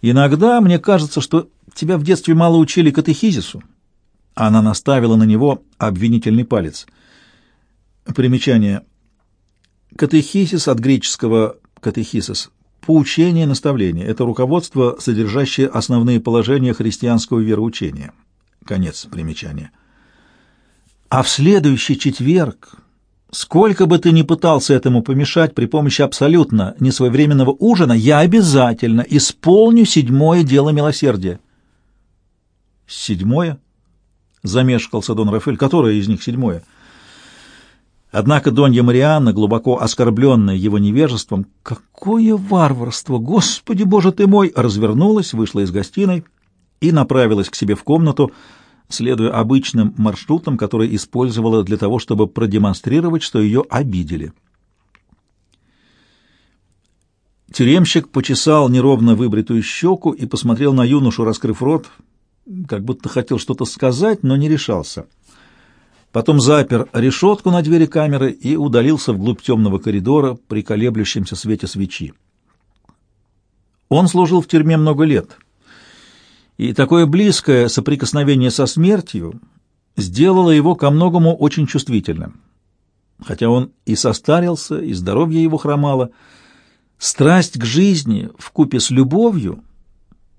Иногда мне кажется, что тебя в детстве мало учили катехизису. Она наставила на него обвинительный палец. Примечание. Катехизис от греческого катехисис – поучение, наставление. Это руководство, содержащее основные положения христианского вероучения. Конец примечания. А в следующий четверг, сколько бы ты ни пытался этому помешать при помощи абсолютно несвоевременного ужина, я обязательно исполню седьмое дело милосердия. Седьмое? Замешкался Дон Рафаэль. Которое из них седьмое? Однако Донья Марианна, глубоко оскорбленная его невежеством, какое варварство, Господи Боже ты мой, развернулась, вышла из гостиной и направилась к себе в комнату, следуя обычным маршрутам, которые использовала для того, чтобы продемонстрировать, что ее обидели. Тюремщик почесал неровно выбритую щеку и посмотрел на юношу, раскрыв рот, как будто хотел что-то сказать, но не решался. Потом запер решетку на двери камеры и удалился вглубь темного коридора при колеблющемся свете свечи. Он служил в тюрьме много лет — и такое близкое соприкосновение со смертью сделало его ко многому очень чувствительным. Хотя он и состарился, и здоровье его хромало, страсть к жизни в купе с любовью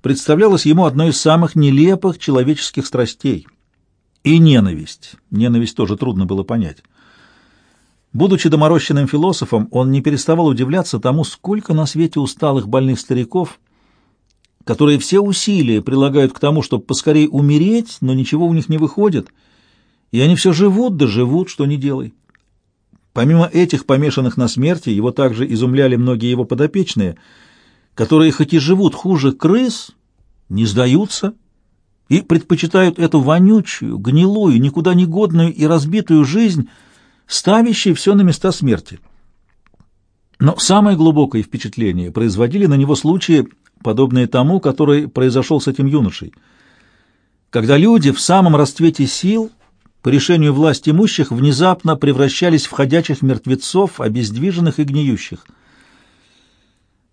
представлялась ему одной из самых нелепых человеческих страстей. И ненависть. Ненависть тоже трудно было понять. Будучи доморощенным философом, он не переставал удивляться тому, сколько на свете усталых больных стариков, которые все усилия прилагают к тому, чтобы поскорее умереть, но ничего у них не выходит, и они все живут да живут, что не делай. Помимо этих помешанных на смерти, его также изумляли многие его подопечные, которые хоть и живут хуже крыс, не сдаются и предпочитают эту вонючую, гнилую, никуда не годную и разбитую жизнь, ставящей все на места смерти. Но самое глубокое впечатление производили на него случаи, подобные тому, который произошел с этим юношей. Когда люди в самом расцвете сил, по решению власть имущих, внезапно превращались в ходячих мертвецов, обездвиженных и гниющих.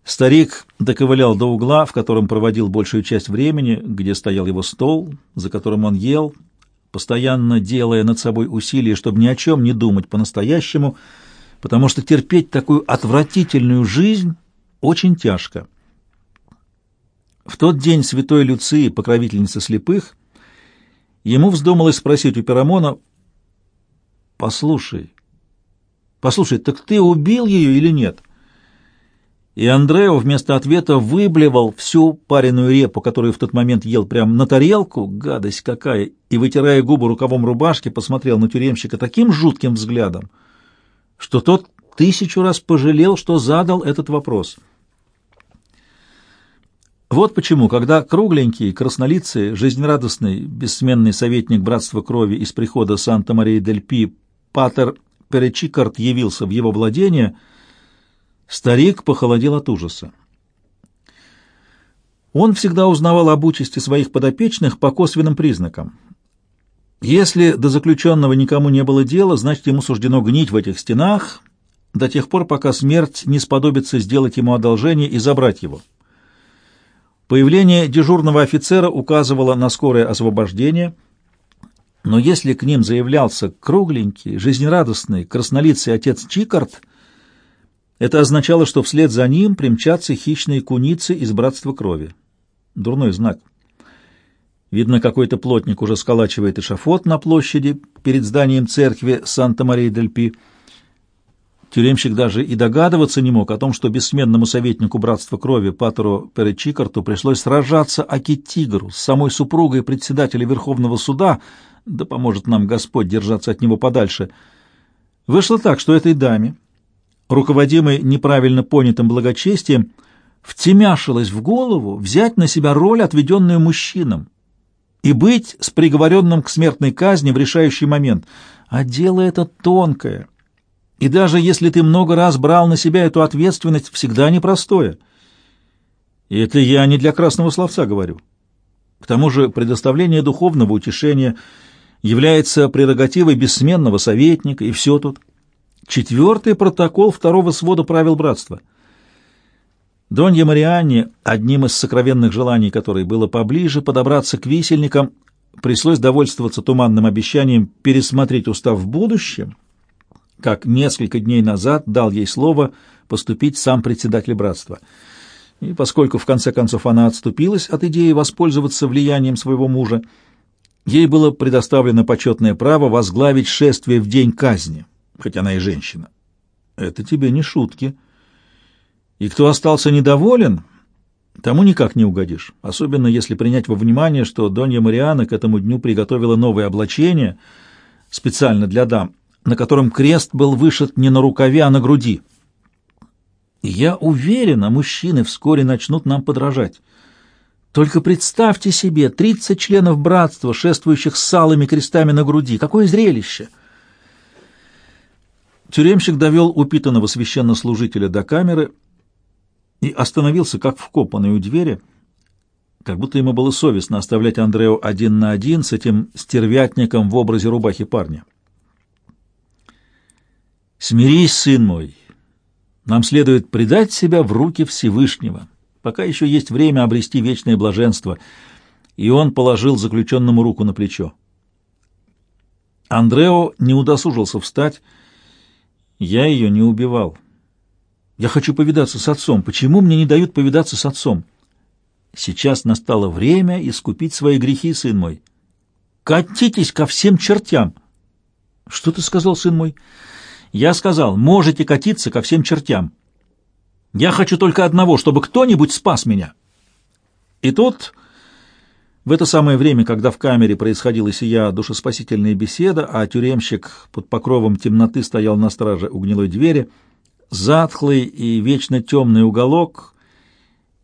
Старик доковылял до угла, в котором проводил большую часть времени, где стоял его стол, за которым он ел, постоянно делая над собой усилия, чтобы ни о чем не думать по-настоящему, потому что терпеть такую отвратительную жизнь очень тяжко. В тот день святой Люции, покровительницы слепых, ему вздумалось спросить у Пирамона, «Послушай, послушай, так ты убил ее или нет?» И Андрео вместо ответа выблевал всю пареную репу, которую в тот момент ел прямо на тарелку, гадость какая, и, вытирая губы рукавом рубашки, посмотрел на тюремщика таким жутким взглядом, что тот тысячу раз пожалел, что задал этот вопрос — вот почему, когда кругленький, краснолицый, жизнерадостный, бессменный советник Братства Крови из прихода Санта-Мария-дель-Пи Патер Перечикарт явился в его владение, старик похолодел от ужаса. Он всегда узнавал об участи своих подопечных по косвенным признакам. Если до заключенного никому не было дела, значит, ему суждено гнить в этих стенах до тех пор, пока смерть не сподобится сделать ему одолжение и забрать его. Появление дежурного офицера указывало на скорое освобождение, но если к ним заявлялся кругленький, жизнерадостный, краснолицый отец Чикарт, это означало, что вслед за ним примчатся хищные куницы из братства крови. Дурной знак. Видно, какой-то плотник уже сколачивает эшафот на площади перед зданием церкви Санта-Мария-дель-Пи, Тюремщик даже и догадываться не мог о том, что бессменному советнику Братства Крови Патеру Перечикарту пришлось сражаться Аки-Тигру с самой супругой председателя Верховного Суда, да поможет нам Господь держаться от него подальше. Вышло так, что этой даме, руководимой неправильно понятым благочестием, втемяшилось в голову взять на себя роль, отведенную мужчинам, и быть с приговоренным к смертной казни в решающий момент. А дело это тонкое — и даже если ты много раз брал на себя эту ответственность, всегда непростое. И это я не для красного словца говорю. К тому же предоставление духовного утешения является прерогативой бессменного советника, и все тут. Четвертый протокол второго свода правил братства. Донья Марианне, одним из сокровенных желаний которой было поближе подобраться к висельникам, пришлось довольствоваться туманным обещанием пересмотреть устав в будущем, как несколько дней назад дал ей слово поступить сам председатель братства. И поскольку в конце концов она отступилась от идеи воспользоваться влиянием своего мужа, ей было предоставлено почетное право возглавить шествие в день казни, хоть она и женщина. Это тебе не шутки. И кто остался недоволен, тому никак не угодишь, особенно если принять во внимание, что Донья Мариана к этому дню приготовила новое облачение специально для дам, на котором крест был вышит не на рукаве, а на груди. Я уверена, мужчины вскоре начнут нам подражать. Только представьте себе, тридцать членов братства, шествующих с салыми крестами на груди. Какое зрелище! Тюремщик довел упитанного священнослужителя до камеры и остановился, как вкопанный у двери, как будто ему было совестно оставлять Андрео один на один с этим стервятником в образе рубахи парня. «Смирись, сын мой, нам следует предать себя в руки Всевышнего, пока еще есть время обрести вечное блаженство». И он положил заключенному руку на плечо. Андрео не удосужился встать. «Я ее не убивал». Я хочу повидаться с отцом. Почему мне не дают повидаться с отцом? Сейчас настало время искупить свои грехи, сын мой. Катитесь ко всем чертям. Что ты сказал, сын мой? Я сказал, можете катиться ко всем чертям. Я хочу только одного, чтобы кто-нибудь спас меня. И тут, в это самое время, когда в камере происходила сия душеспасительная беседа, а тюремщик под покровом темноты стоял на страже у гнилой двери, — Затхлый и вечно темный уголок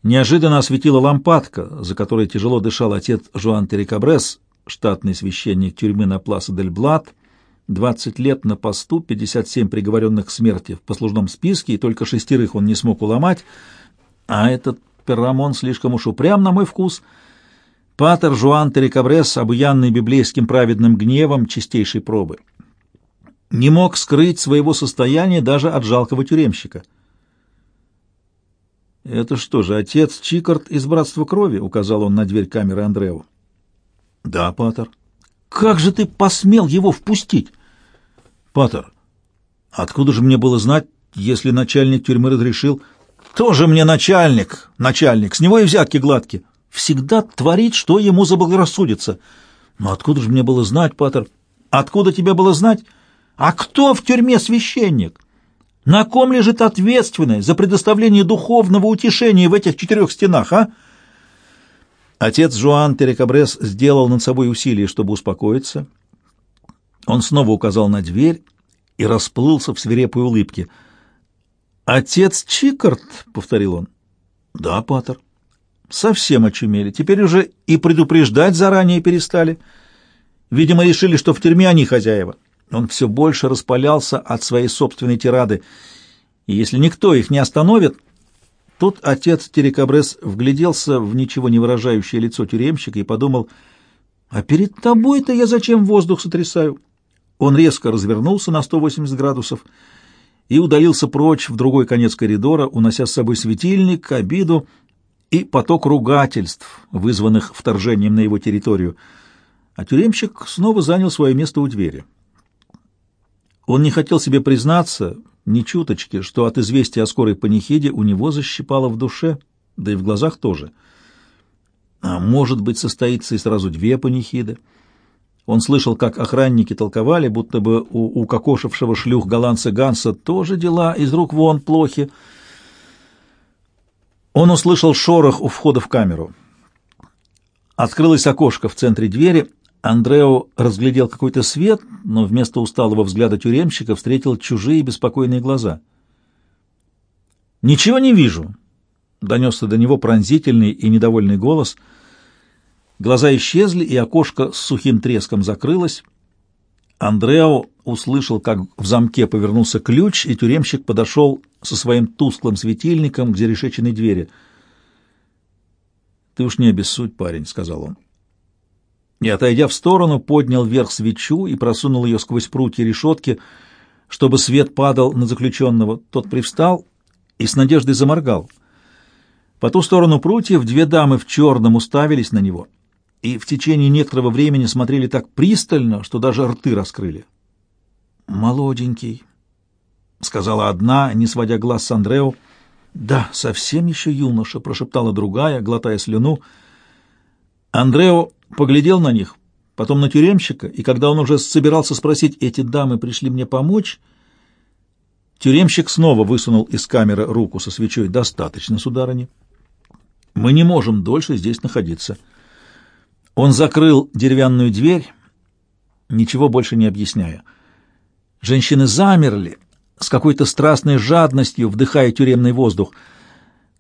неожиданно осветила лампадка, за которой тяжело дышал отец Жуан Терекабрес, штатный священник тюрьмы на Пласа дель Блат, 20 лет на посту, 57 приговоренных к смерти в послужном списке, и только шестерых он не смог уломать, а этот Перрамон слишком уж упрям на мой вкус. Патер Жуан Терекабрес, обуянный библейским праведным гневом чистейшей пробы не мог скрыть своего состояния даже от жалкого тюремщика. «Это что же, отец Чикард из Братства Крови?» — указал он на дверь камеры Андреу. «Да, Патер». «Как же ты посмел его впустить?» «Патер, откуда же мне было знать, если начальник тюрьмы разрешил?» «Тоже мне начальник, начальник, с него и взятки гладкие. Всегда творит, что ему заблагорассудится. Но откуда же мне было знать, Патер? Откуда тебе было знать?» А кто в тюрьме священник? На ком лежит ответственность за предоставление духовного утешения в этих четырех стенах, а? Отец Жуан Терекабрес сделал над собой усилие, чтобы успокоиться. Он снова указал на дверь и расплылся в свирепой улыбке. «Отец Чикард», — повторил он. «Да, Паттер». «Совсем очумели. Теперь уже и предупреждать заранее перестали. Видимо, решили, что в тюрьме они хозяева». Он все больше распалялся от своей собственной тирады, и если никто их не остановит... Тут отец Терекабрес вгляделся в ничего не выражающее лицо тюремщика и подумал, «А перед тобой-то я зачем воздух сотрясаю?» Он резко развернулся на 180 градусов и удалился прочь в другой конец коридора, унося с собой светильник, обиду и поток ругательств, вызванных вторжением на его территорию. А тюремщик снова занял свое место у двери. Он не хотел себе признаться, ни чуточки, что от известия о скорой панихиде у него защипало в душе, да и в глазах тоже. А может быть, состоится и сразу две панихиды. Он слышал, как охранники толковали, будто бы у укокошившего шлюх голландца Ганса тоже дела из рук вон плохи. Он услышал шорох у входа в камеру. Открылось окошко в центре двери, Андрео разглядел какой-то свет, но вместо усталого взгляда тюремщика встретил чужие беспокойные глаза. «Ничего не вижу», — донесся до него пронзительный и недовольный голос. Глаза исчезли, и окошко с сухим треском закрылось. Андрео услышал, как в замке повернулся ключ, и тюремщик подошел со своим тусклым светильником к зарешеченной двери. «Ты уж не обессудь, парень», — сказал он и, отойдя в сторону, поднял вверх свечу и просунул ее сквозь прутья решетки, чтобы свет падал на заключенного. Тот привстал и с надеждой заморгал. По ту сторону прутьев две дамы в черном уставились на него и в течение некоторого времени смотрели так пристально, что даже рты раскрыли. «Молоденький», — сказала одна, не сводя глаз с Андрео. «Да, совсем еще юноша», — прошептала другая, глотая слюну. Андрео поглядел на них, потом на тюремщика, и когда он уже собирался спросить, эти дамы пришли мне помочь, тюремщик снова высунул из камеры руку со свечой. «Достаточно, сударыня. Мы не можем дольше здесь находиться». Он закрыл деревянную дверь, ничего больше не объясняя. Женщины замерли, с какой-то страстной жадностью вдыхая тюремный воздух.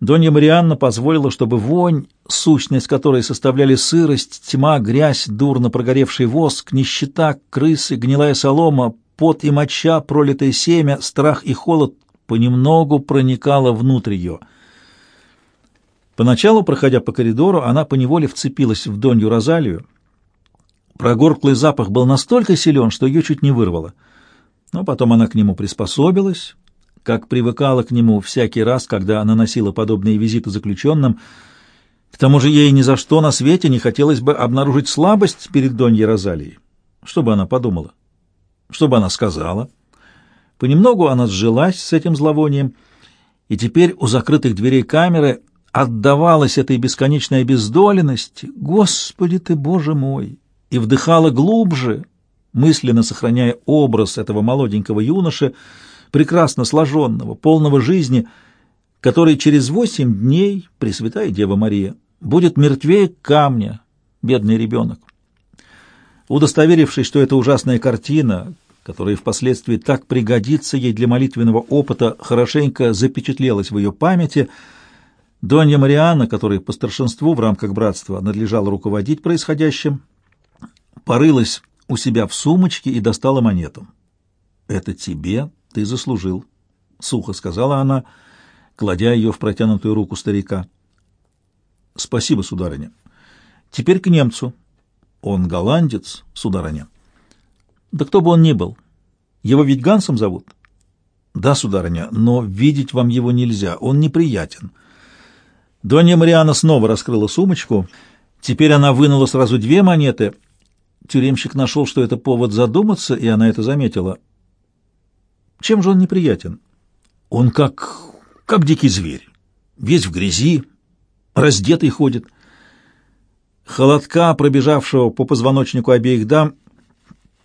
Донья Марианна позволила, чтобы вонь, сущность которой составляли сырость, тьма, грязь, дурно прогоревший воск, нищета, крысы, гнилая солома, пот и моча, пролитое семя, страх и холод понемногу проникало внутрь ее — Поначалу, проходя по коридору, она поневоле вцепилась в Донью Розалию. Прогорклый запах был настолько силен, что ее чуть не вырвало. Но потом она к нему приспособилась, как привыкала к нему всякий раз, когда наносила подобные визиты заключенным. К тому же ей ни за что на свете не хотелось бы обнаружить слабость перед Доньей Розалией. Что бы она подумала? Что бы она сказала? Понемногу она сжилась с этим зловонием, и теперь у закрытых дверей камеры отдавалась этой бесконечной обездоленности, «Господи ты, Боже мой!» и вдыхала глубже, мысленно сохраняя образ этого молоденького юноши, прекрасно сложенного, полного жизни, который через восемь дней, Пресвятая Дева Мария, будет мертвее камня, бедный ребенок. Удостоверившись, что эта ужасная картина, которая впоследствии так пригодится ей для молитвенного опыта, хорошенько запечатлелась в ее памяти – Донья Марианна, которой по старшинству в рамках братства надлежало руководить происходящим, порылась у себя в сумочке и достала монету. «Это тебе ты заслужил», — сухо сказала она, кладя ее в протянутую руку старика. «Спасибо, сударыня. Теперь к немцу. Он голландец, сударыня». «Да кто бы он ни был. Его ведь Гансом зовут?» «Да, сударыня, но видеть вам его нельзя, он неприятен». Донья Мариана снова раскрыла сумочку. Теперь она вынула сразу две монеты. Тюремщик нашел, что это повод задуматься, и она это заметила. Чем же он неприятен? Он как... как дикий зверь. Весь в грязи, раздетый ходит. Холодка, пробежавшего по позвоночнику обеих дам,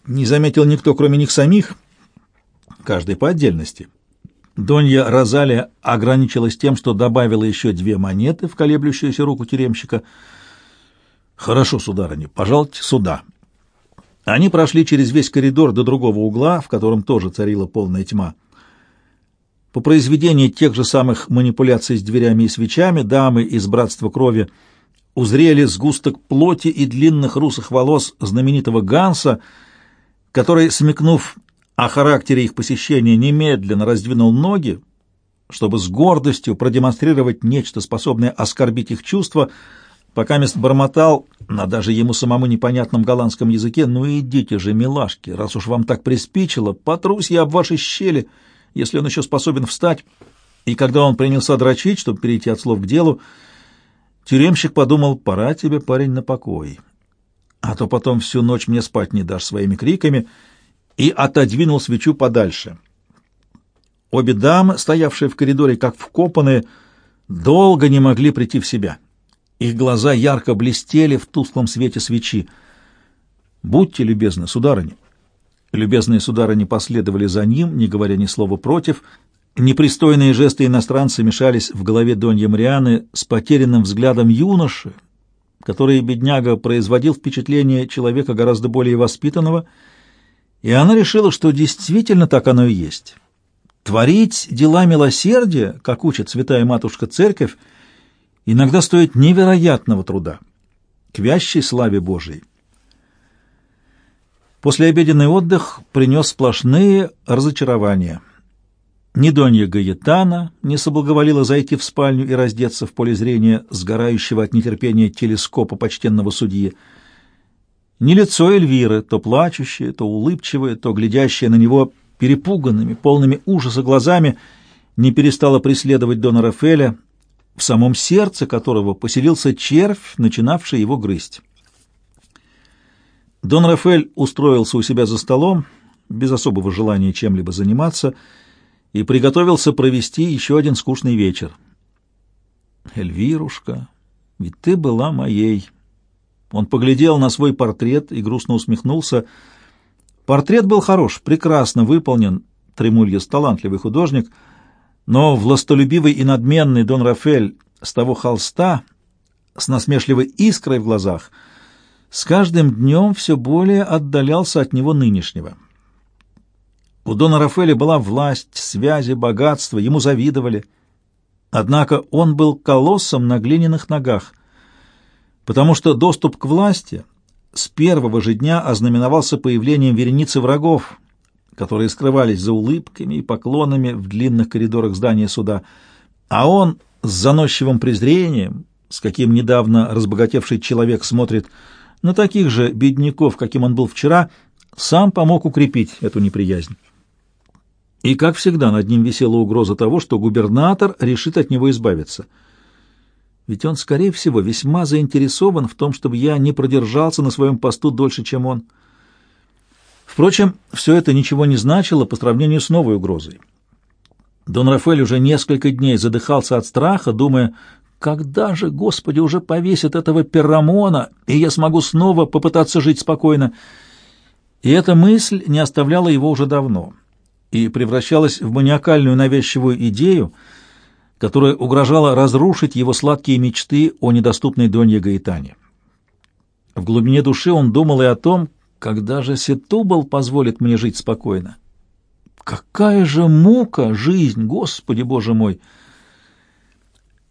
не заметил никто, кроме них самих, каждый по отдельности. Донья Розалия ограничилась тем, что добавила еще две монеты в колеблющуюся руку тюремщика. «Хорошо, сударыня, пожалуйте сюда». Они прошли через весь коридор до другого угла, в котором тоже царила полная тьма. По произведении тех же самых манипуляций с дверями и свечами дамы из «Братства крови» узрели сгусток плоти и длинных русых волос знаменитого Ганса, который, смекнув о характере их посещения немедленно раздвинул ноги, чтобы с гордостью продемонстрировать нечто, способное оскорбить их чувства, пока мест бормотал на даже ему самому непонятном голландском языке, «Ну идите же, милашки, раз уж вам так приспичило, потрусь я об вашей щели, если он еще способен встать». И когда он принялся дрочить, чтобы перейти от слов к делу, тюремщик подумал, «Пора тебе, парень, на покой, а то потом всю ночь мне спать не дашь своими криками», и отодвинул свечу подальше. Обе дамы, стоявшие в коридоре как вкопанные, долго не могли прийти в себя. Их глаза ярко блестели в тусклом свете свечи. «Будьте любезны, сударыня». Любезные сударыни последовали за ним, не говоря ни слова против. Непристойные жесты иностранца мешались в голове Донья Марианы с потерянным взглядом юноши, который, бедняга, производил впечатление человека гораздо более воспитанного и она решила, что действительно так оно и есть. Творить дела милосердия, как учит святая матушка церковь, иногда стоит невероятного труда, к вящей славе Божией. Послеобеденный отдых принес сплошные разочарования. Ни Донья Гаетана не соблаговолила зайти в спальню и раздеться в поле зрения сгорающего от нетерпения телескопа почтенного судьи, ни лицо Эльвиры, то плачущее, то улыбчивое, то глядящее на него перепуганными, полными ужаса глазами, не перестало преследовать Дона Рафеля, в самом сердце которого поселился червь, начинавший его грызть. Дон Рафаэль устроился у себя за столом, без особого желания чем-либо заниматься, и приготовился провести еще один скучный вечер. «Эльвирушка, ведь ты была моей». Он поглядел на свой портрет и грустно усмехнулся. Портрет был хорош, прекрасно выполнен, Тремульес талантливый художник, но властолюбивый и надменный Дон Рафель с того холста, с насмешливой искрой в глазах, с каждым днем все более отдалялся от него нынешнего. У Дона Рафеля была власть, связи, богатство, ему завидовали. Однако он был колоссом на глиняных ногах, потому что доступ к власти с первого же дня ознаменовался появлением вереницы врагов, которые скрывались за улыбками и поклонами в длинных коридорах здания суда, а он с заносчивым презрением, с каким недавно разбогатевший человек смотрит на таких же бедняков, каким он был вчера, сам помог укрепить эту неприязнь. И, как всегда, над ним висела угроза того, что губернатор решит от него избавиться. Ведь он, скорее всего, весьма заинтересован в том, чтобы я не продержался на своем посту дольше, чем он. Впрочем, все это ничего не значило по сравнению с новой угрозой. Дон Рафаэль уже несколько дней задыхался от страха, думая, когда же, Господи, уже повесят этого перрамона, и я смогу снова попытаться жить спокойно. И эта мысль не оставляла его уже давно и превращалась в маниакальную навязчивую идею, которая угрожала разрушить его сладкие мечты о недоступной Донье Гаитане. В глубине души он думал и о том, когда же Сетубал позволит мне жить спокойно. Какая же мука жизнь, Господи Боже мой!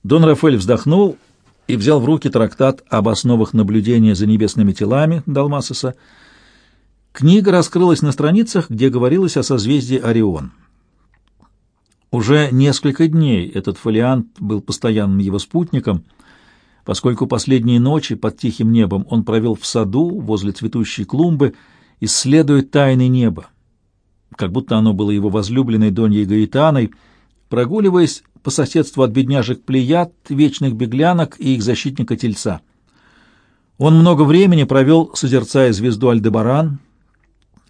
Дон Рафаэль вздохнул и взял в руки трактат об основах наблюдения за небесными телами Далмасоса. Книга раскрылась на страницах, где говорилось о созвездии Орион. Уже несколько дней этот фолиант был постоянным его спутником, поскольку последние ночи под тихим небом он провел в саду возле цветущей клумбы, исследуя тайны неба, как будто оно было его возлюбленной Доньей Гаитаной, прогуливаясь по соседству от бедняжек Плеяд, вечных беглянок и их защитника Тельца. Он много времени провел, созерцая звезду Альдебаран,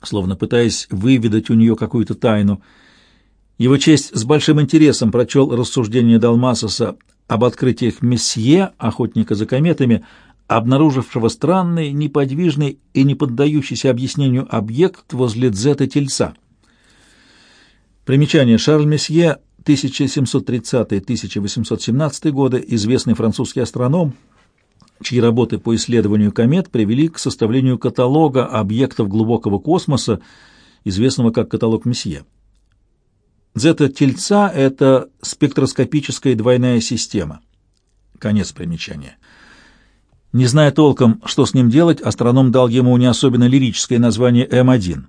словно пытаясь выведать у нее какую-то тайну — его честь с большим интересом прочел рассуждение Далмасоса об открытиях Месье, охотника за кометами, обнаружившего странный, неподвижный и не поддающийся объяснению объект возле Дзета-Тельца. Примечание. Шарль Месье, 1730-1817 годы, известный французский астроном, чьи работы по исследованию комет привели к составлению каталога объектов глубокого космоса, известного как каталог Месье. Зета-тельца — это спектроскопическая двойная система. Конец примечания. Не зная толком, что с ним делать, астроном дал ему не особенно лирическое название М1.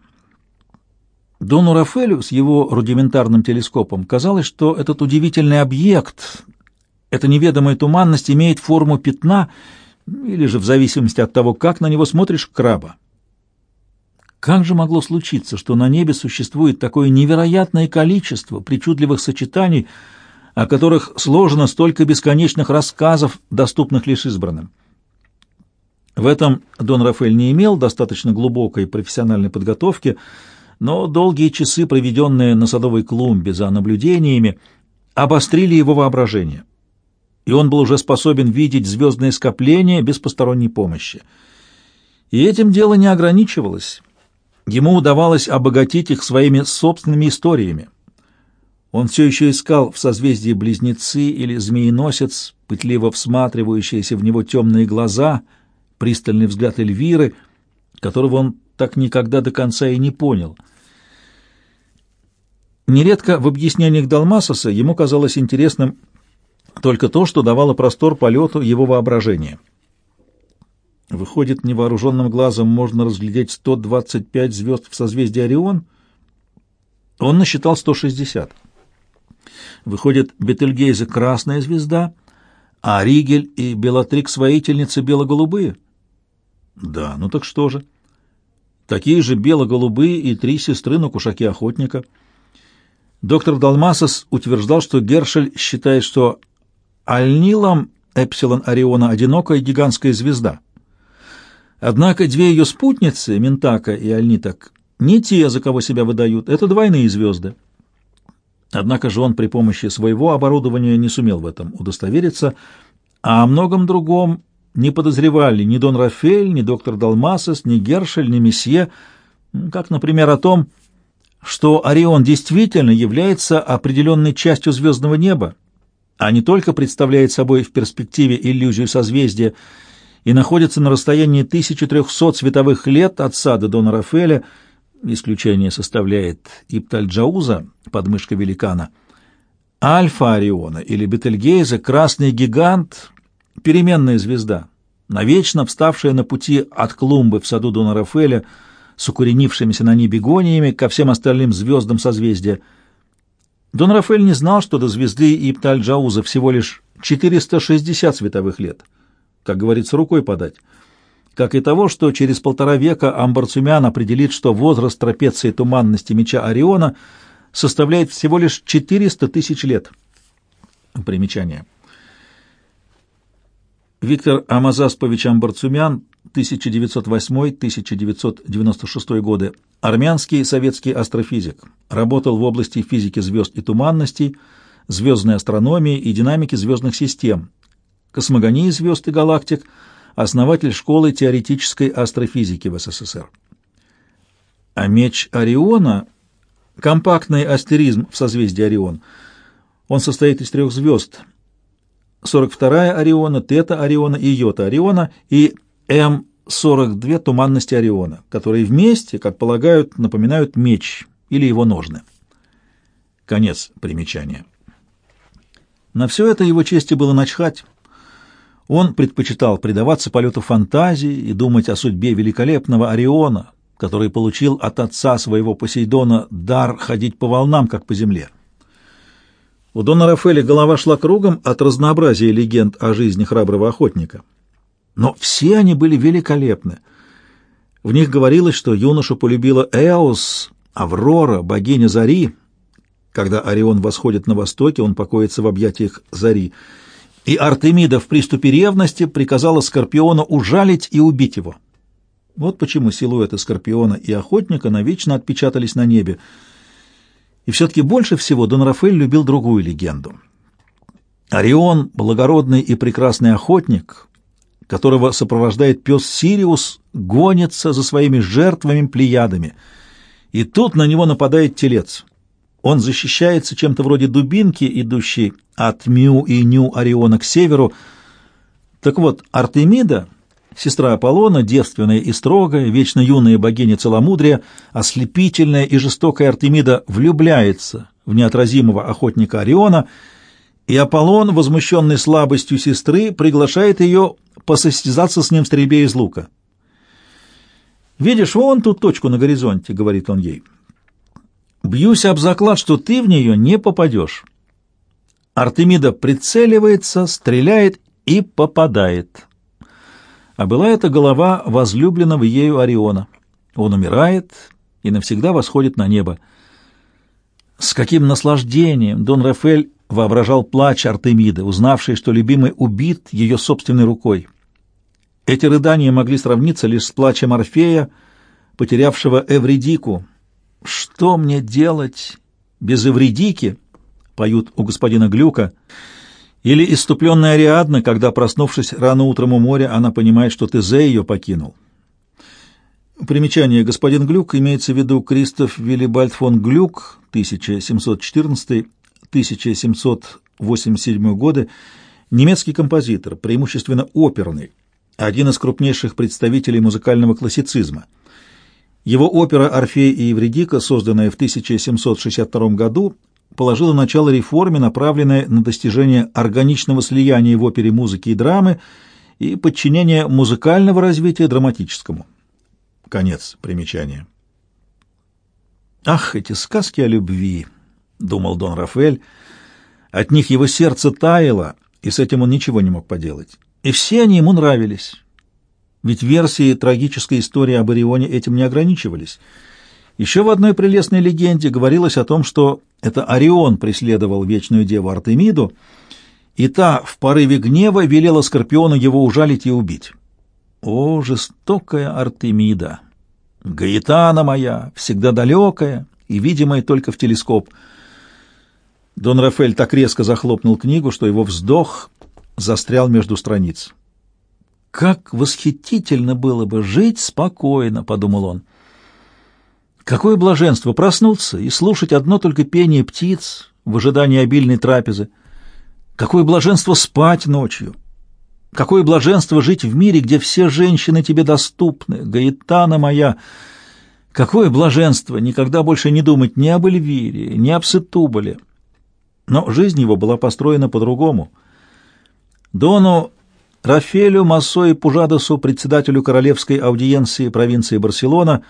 Дону Рафелю с его рудиментарным телескопом казалось, что этот удивительный объект, эта неведомая туманность имеет форму пятна или же, в зависимости от того, как на него смотришь, краба. Как же могло случиться, что на небе существует такое невероятное количество причудливых сочетаний, о которых сложено столько бесконечных рассказов, доступных лишь избранным? В этом Дон Рафаэль не имел достаточно глубокой профессиональной подготовки, но долгие часы, проведенные на садовой клумбе за наблюдениями, обострили его воображение, и он был уже способен видеть звездные скопления без посторонней помощи. И этим дело не ограничивалось. Ему удавалось обогатить их своими собственными историями. Он все еще искал в созвездии Близнецы или Змееносец, пытливо всматривающиеся в него темные глаза, пристальный взгляд Эльвиры, которого он так никогда до конца и не понял. Нередко в объяснениях Далмасоса ему казалось интересным только то, что давало простор полету его воображения — Выходит, невооруженным глазом можно разглядеть 125 звезд в созвездии Орион? Он насчитал 160. Выходит, Бетельгейзе — красная звезда, а Ригель и Белатрикс-воительницы — бело-голубые? Да, ну так что же? Такие же бело-голубые и три сестры на кушаке охотника. Доктор Далмасос утверждал, что Гершель считает, что Альнилом Эпсилон Ориона одинокая гигантская звезда. Однако две ее спутницы, Ментака и Альнитак, не те, за кого себя выдают, это двойные звезды. Однако же он при помощи своего оборудования не сумел в этом удостовериться, а о многом другом не подозревали ни Дон Рафель, ни доктор Далмасос, ни Гершель, ни Месье, как, например, о том, что Орион действительно является определенной частью звездного неба, а не только представляет собой в перспективе иллюзию созвездия и находится на расстоянии 1300 световых лет от сада Дона Рафеля, исключение составляет Иптальджауза, подмышка великана, Альфа Ориона или Бетельгейза — красный гигант, переменная звезда, навечно вставшая на пути от клумбы в саду Дона Рафеля с укоренившимися на ней бегониями ко всем остальным звездам созвездия — Дон Рафаэль не знал, что до звезды Ипталь-Джауза всего лишь 460 световых лет, как говорится, рукой подать, как и того, что через полтора века Амбарцумян определит, что возраст трапеции туманности меча Ориона составляет всего лишь 400 тысяч лет. Примечание. Виктор Амазаспович Амбарцумян, 1908-1996 годы, армянский советский астрофизик, работал в области физики звезд и туманностей, звездной астрономии и динамики звездных систем, космогонии звезд и галактик, основатель школы теоретической астрофизики в СССР. А меч Ориона — компактный астеризм в созвездии Орион. Он состоит из трех звезд — 42 Ориона, Тета Ориона и Йота Ориона и М42 туманности Ориона, которые вместе, как полагают, напоминают меч или его ножны. Конец примечания. На все это его чести было начхать. Он предпочитал предаваться полету фантазии и думать о судьбе великолепного Ориона, который получил от отца своего Посейдона дар ходить по волнам, как по земле. У Дона Рафаэля голова шла кругом от разнообразия легенд о жизни храброго охотника. Но все они были великолепны. В них говорилось, что юношу полюбила Эос, Аврора, богиня Зари. Когда Орион восходит на востоке, он покоится в объятиях Зари. И Артемида в приступе ревности приказала Скорпиону ужалить и убить его. Вот почему силуэты Скорпиона и Охотника навечно отпечатались на небе — и все-таки больше всего Дон Рафаэль любил другую легенду. Орион — благородный и прекрасный охотник, которого сопровождает пес Сириус, гонится за своими жертвами-плеядами. И тут на него нападает телец. Он защищается чем-то вроде дубинки, идущей от Мю и Ню Ориона к северу. Так вот, Артемида Сестра Аполлона, девственная и строгая, вечно юная богиня целомудрия, ослепительная и жестокая Артемида влюбляется в неотразимого охотника Ориона, и Аполлон, возмущенный слабостью сестры, приглашает ее посостязаться с ним в стрельбе из лука. «Видишь, вон ту точку на горизонте», — говорит он ей. «Бьюсь об заклад, что ты в нее не попадешь». Артемида прицеливается, стреляет и попадает а была это голова возлюбленного ею Ориона. Он умирает и навсегда восходит на небо. С каким наслаждением Дон Рафель воображал плач Артемиды, узнавший, что любимый убит ее собственной рукой. Эти рыдания могли сравниться лишь с плачем Орфея, потерявшего Эвридику. «Что мне делать без Эвридики?» — поют у господина Глюка — или иступленная Ариадна, когда, проснувшись рано утром у моря, она понимает, что Тезе ее покинул. Примечание. Господин Глюк имеется в виду Кристоф Виллибальд фон Глюк, 1714-1787 годы, немецкий композитор, преимущественно оперный, один из крупнейших представителей музыкального классицизма. Его опера «Орфей и Евредика», созданная в 1762 году, положила начало реформе, направленной на достижение органичного слияния в опере музыки и драмы и подчинение музыкального развития драматическому. Конец примечания. «Ах, эти сказки о любви!» — думал Дон Рафаэль. От них его сердце таяло, и с этим он ничего не мог поделать. И все они ему нравились. Ведь версии трагической истории об Орионе этим не ограничивались — еще в одной прелестной легенде говорилось о том, что это Орион преследовал вечную деву Артемиду, и та в порыве гнева велела Скорпиону его ужалить и убить. О, жестокая Артемида! Гаэтана моя, всегда далекая и видимая только в телескоп. Дон Рафаэль так резко захлопнул книгу, что его вздох застрял между страниц. «Как восхитительно было бы жить спокойно!» — подумал он. «Какое блаженство проснуться и слушать одно только пение птиц в ожидании обильной трапезы! Какое блаженство спать ночью!» Какое блаженство жить в мире, где все женщины тебе доступны, Гаэтана моя! Какое блаженство никогда больше не думать ни об Эльвире, ни об Сетубале! Но жизнь его была построена по-другому. Дону Рафелю Массо и Пужадосу, председателю королевской аудиенции провинции Барселона,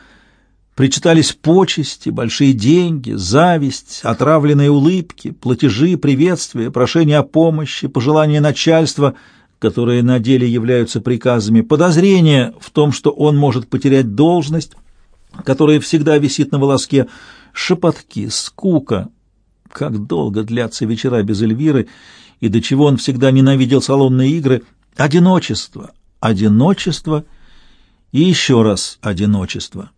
причитались почести, большие деньги, зависть, отравленные улыбки, платежи, приветствия, прошения о помощи, пожелания начальства — которые на деле являются приказами, подозрение в том, что он может потерять должность, которая всегда висит на волоске, шепотки, скука. Как долго длятся вечера без Эльвиры, и до чего он всегда ненавидел салонные игры, одиночество, одиночество и еще раз одиночество.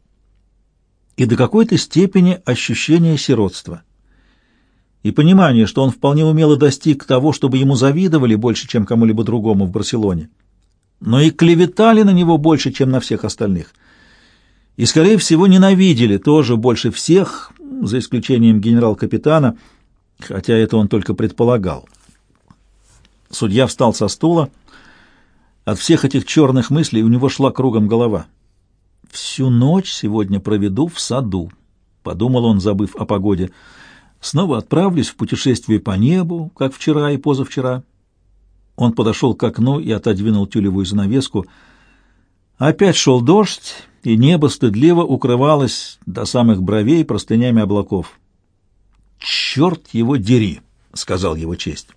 И до какой-то степени ощущение сиротства и понимание, что он вполне умело достиг того, чтобы ему завидовали больше, чем кому-либо другому в Барселоне, но и клеветали на него больше, чем на всех остальных. И, скорее всего, ненавидели тоже больше всех, за исключением генерал-капитана, хотя это он только предполагал. Судья встал со стула. От всех этих черных мыслей у него шла кругом голова. «Всю ночь сегодня проведу в саду», — подумал он, забыв о погоде, — Снова отправлюсь в путешествие по небу, как вчера и позавчера. Он подошел к окну и отодвинул тюлевую занавеску. Опять шел дождь, и небо стыдливо укрывалось до самых бровей простынями облаков. «Черт его дери!» — сказал его честь.